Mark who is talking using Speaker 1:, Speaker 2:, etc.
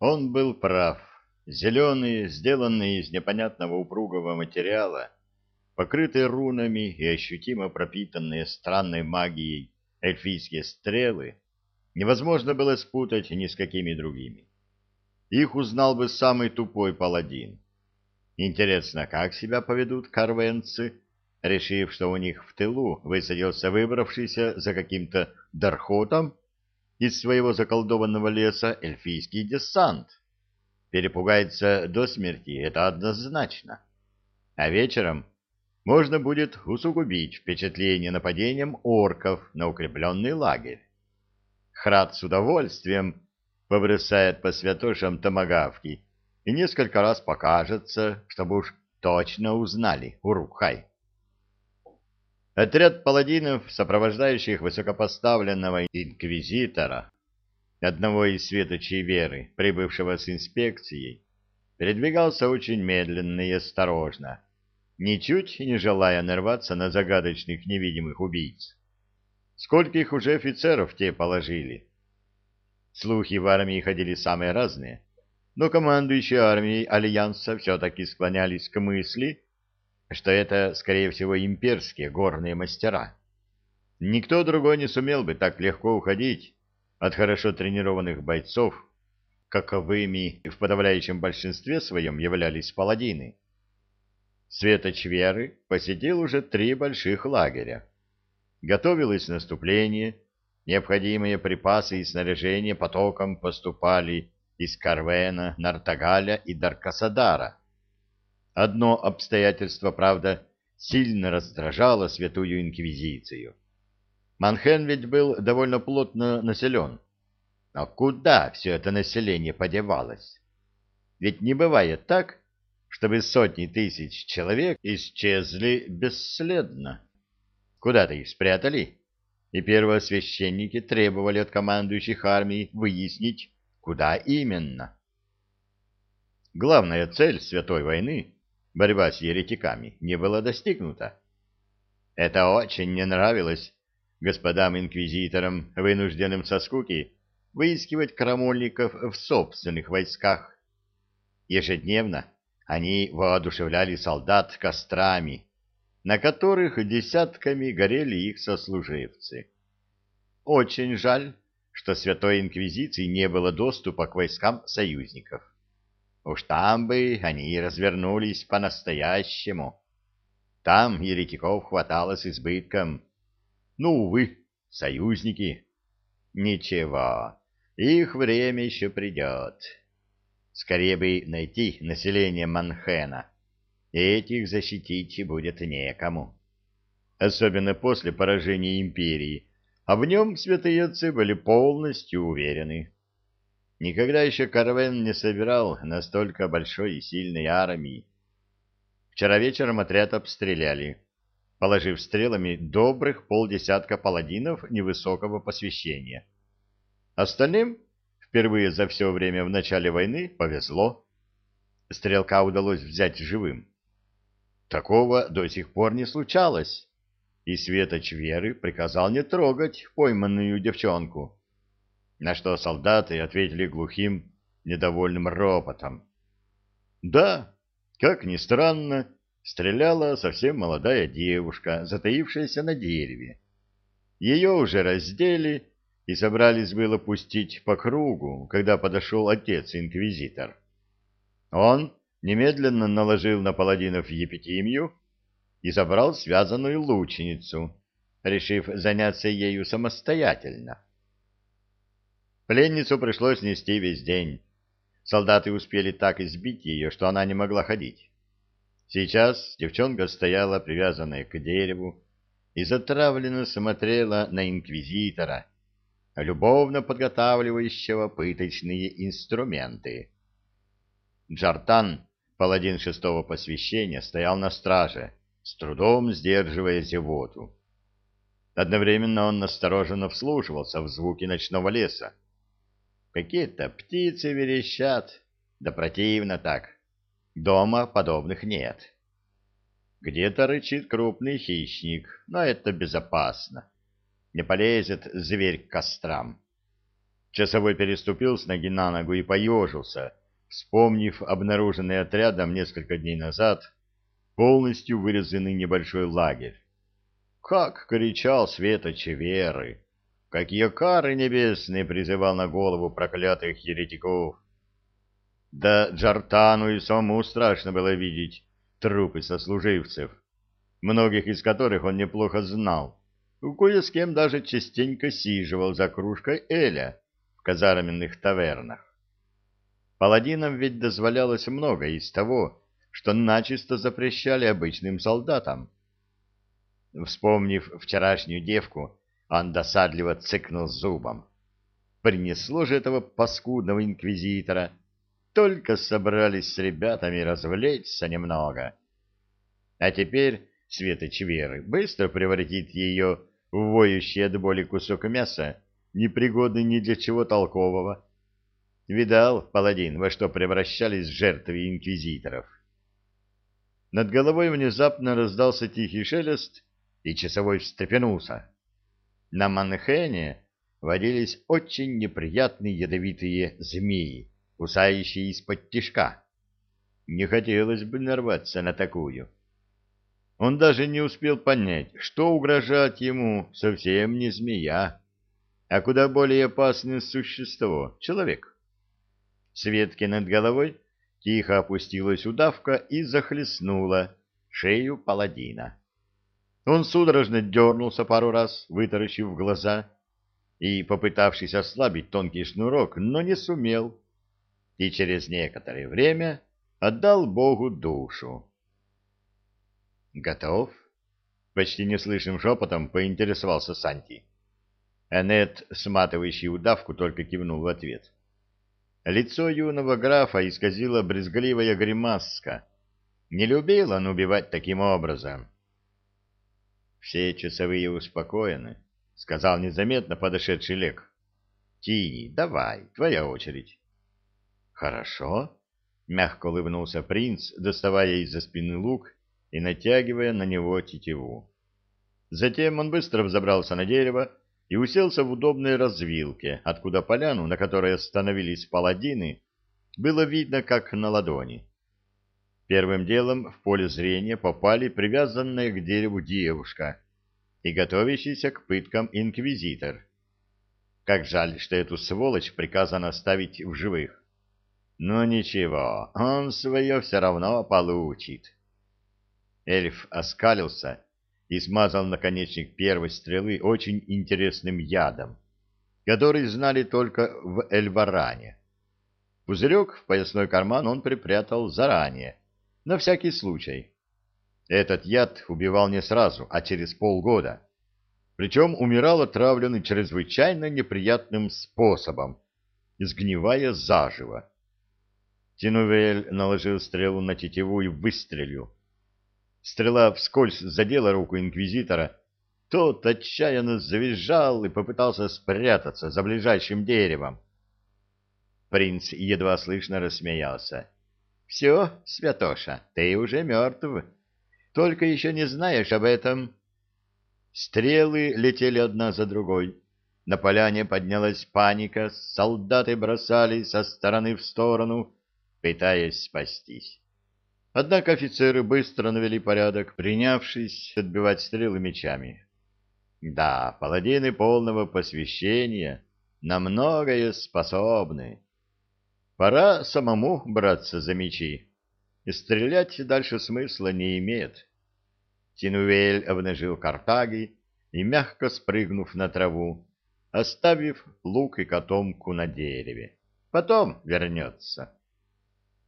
Speaker 1: Он был прав. Зеленые, сделанные из непонятного упругого материала, покрытые рунами и ощутимо пропитанные странной магией эльфийские стрелы, невозможно было спутать ни с какими другими. Их узнал бы самый тупой паладин. Интересно, как себя поведут карвенцы, решив, что у них в тылу высадился выбравшийся за каким-то дархотом из своего заколдованного леса эльфийский десант. Перепугается до смерти, это однозначно. А вечером можно будет усугубить впечатление нападением орков на укрепленный лагерь. Храд с удовольствием побросает по святошам томагавки и несколько раз покажется, чтобы уж точно узнали Урукхай. Отряд паладинов, сопровождающих высокопоставленного инквизитора, одного из светочей веры, прибывшего с инспекцией, передвигался очень медленно и осторожно, ничуть не желая нарваться на загадочных невидимых убийц. Скольких уже офицеров те положили? Слухи в армии ходили самые разные, но командующие армией Альянса все-таки склонялись к мысли, что это, скорее всего, имперские горные мастера. Никто другой не сумел бы так легко уходить от хорошо тренированных бойцов, каковыми в подавляющем большинстве своем являлись паладины. Светоч Веры посетил уже три больших лагеря. Готовилось наступление, необходимые припасы и снаряжение потоком поступали из Карвена, Нартагаля и Даркасадара. Одно обстоятельство, правда, сильно раздражало Святую Инквизицию. Манхен ведь был довольно плотно населен. А куда все это население подевалось? Ведь не бывает так, чтобы сотни тысяч человек исчезли бесследно. Куда-то их спрятали, и первосвященники требовали от командующих армий выяснить, куда именно. Главная цель Святой войны, борьба с еретиками, не была достигнута. Это очень не нравилось господам-инквизиторам, вынужденным со скуки выискивать крамольников в собственных войсках. Ежедневно они воодушевляли солдат кострами, на которых десятками горели их сослуживцы. Очень жаль, что Святой Инквизиции не было доступа к войскам союзников. Уж там бы они развернулись по-настоящему. Там еретиков хватало с избытком. Ну, увы, союзники. Ничего, их время еще придет. Скорее бы найти население Манхэна этих защитить будет некому. Особенно после поражения империи, а в нем святые отцы были полностью уверены. Никогда еще Карвен не собирал настолько большой и сильной армии. Вчера вечером отряд обстреляли, положив стрелами добрых полдесятка паладинов невысокого посвящения. Остальным впервые за все время в начале войны повезло. Стрелка удалось взять живым. Такого до сих пор не случалось, и Светоч Веры приказал не трогать пойманную девчонку, на что солдаты ответили глухим, недовольным ропотом. Да, как ни странно, стреляла совсем молодая девушка, затаившаяся на дереве. Ее уже раздели и собрались было пустить по кругу, когда подошел отец-инквизитор. Он немедленно наложил на паладинов епитимию и забрал связанную лучницу, решив заняться ею самостоятельно. Пленницу пришлось нести весь день. Солдаты успели так избить ее, что она не могла ходить. Сейчас девчонка стояла, привязанная к дереву, и затравленно смотрела на инквизитора, любовно подготавливающего пыточные инструменты. Джартан паладин шестого посвящения, стоял на страже, с трудом сдерживая зевоту. Одновременно он настороженно вслушивался в звуки ночного леса. Какие-то птицы верещат, да противно так. Дома подобных нет. Где-то рычит крупный хищник, но это безопасно. Не полезет зверь к кострам. Часовой переступил с ноги на ногу и поежился, вспомнив обнаруженный отрядом несколько дней назад полностью вырезанный небольшой лагерь. Как кричал светочи веры! Какие кары небесные призывал на голову проклятых еретиков! Да Джартану и самому страшно было видеть трупы сослуживцев, многих из которых он неплохо знал. Кое с кем даже частенько сиживал за кружкой Эля в казарменных тавернах. Паладинам ведь дозволялось многое из того, что начисто запрещали обычным солдатам. Вспомнив вчерашнюю девку, он досадливо цыкнул зубом. Принесло же этого паскудного инквизитора. Только собрались с ребятами развлечься немного. А теперь Светоч Веры быстро превратит ее в воющий от боли кусок мяса, непригодный ни для чего толкового. Видал, паладин, во что превращались жертвы инквизиторов. Над головой внезапно раздался тихий шелест, и часовой встрепенулся. На Манхэне водились очень неприятные ядовитые змеи, кусающие из-под тишка. Не хотелось бы нарваться на такую. Он даже не успел понять, что угрожает ему совсем не змея, а куда более опасное существо — человек. Светки над головой тихо опустилась удавка и захлестнула шею паладина. Он судорожно дернулся пару раз, вытаращив глаза, и, попытавшись ослабить тонкий шнурок, но не сумел, и через некоторое время отдал Богу душу. «Готов?» — почти неслышным шепотом поинтересовался Санти. Энет, сматывающий удавку, только кивнул в ответ. Лицо юного графа исказила брезгливая гримаска. Не любил он убивать таким образом. «Все часовые успокоены», — сказал незаметно подошедший Лек. «Тини, давай, твоя очередь». «Хорошо», — мягко улыбнулся принц, доставая из-за спины лук и натягивая на него тетиву. Затем он быстро взобрался на дерево и уселся в удобной развилке, откуда поляну, на которой остановились паладины, было видно как на ладони. Первым делом в поле зрения попали привязанная к дереву девушка и готовящийся к пыткам инквизитор. Как жаль, что эту сволочь приказано оставить в живых. Но ничего, он свое все равно получит. Эльф оскалился и смазал наконечник первой стрелы очень интересным ядом, который знали только в Эльваране. Пузырек в поясной карман он припрятал заранее, на всякий случай. Этот яд убивал не сразу, а через полгода. Причем умирал отравленный чрезвычайно неприятным способом, сгнивая заживо. Тинувель наложил стрелу на тетиву и выстрелил. Стрела вскользь задела руку инквизитора. Тот отчаянно завизжал и попытался спрятаться за ближайшим деревом. Принц едва слышно рассмеялся. Все, святоша, ты уже мертв. Только еще не знаешь об этом. Стрелы летели одна за другой. На поляне поднялась паника, солдаты бросали со стороны в сторону, пытаясь спастись. Однако офицеры быстро навели порядок, принявшись отбивать стрелы мечами. Да, паладины полного посвящения на многое способны. Пора самому браться за мечи. И стрелять дальше смысла не имеет. Тинуэль обнажил картаги и, мягко спрыгнув на траву, оставив лук и котомку на дереве. Потом вернется.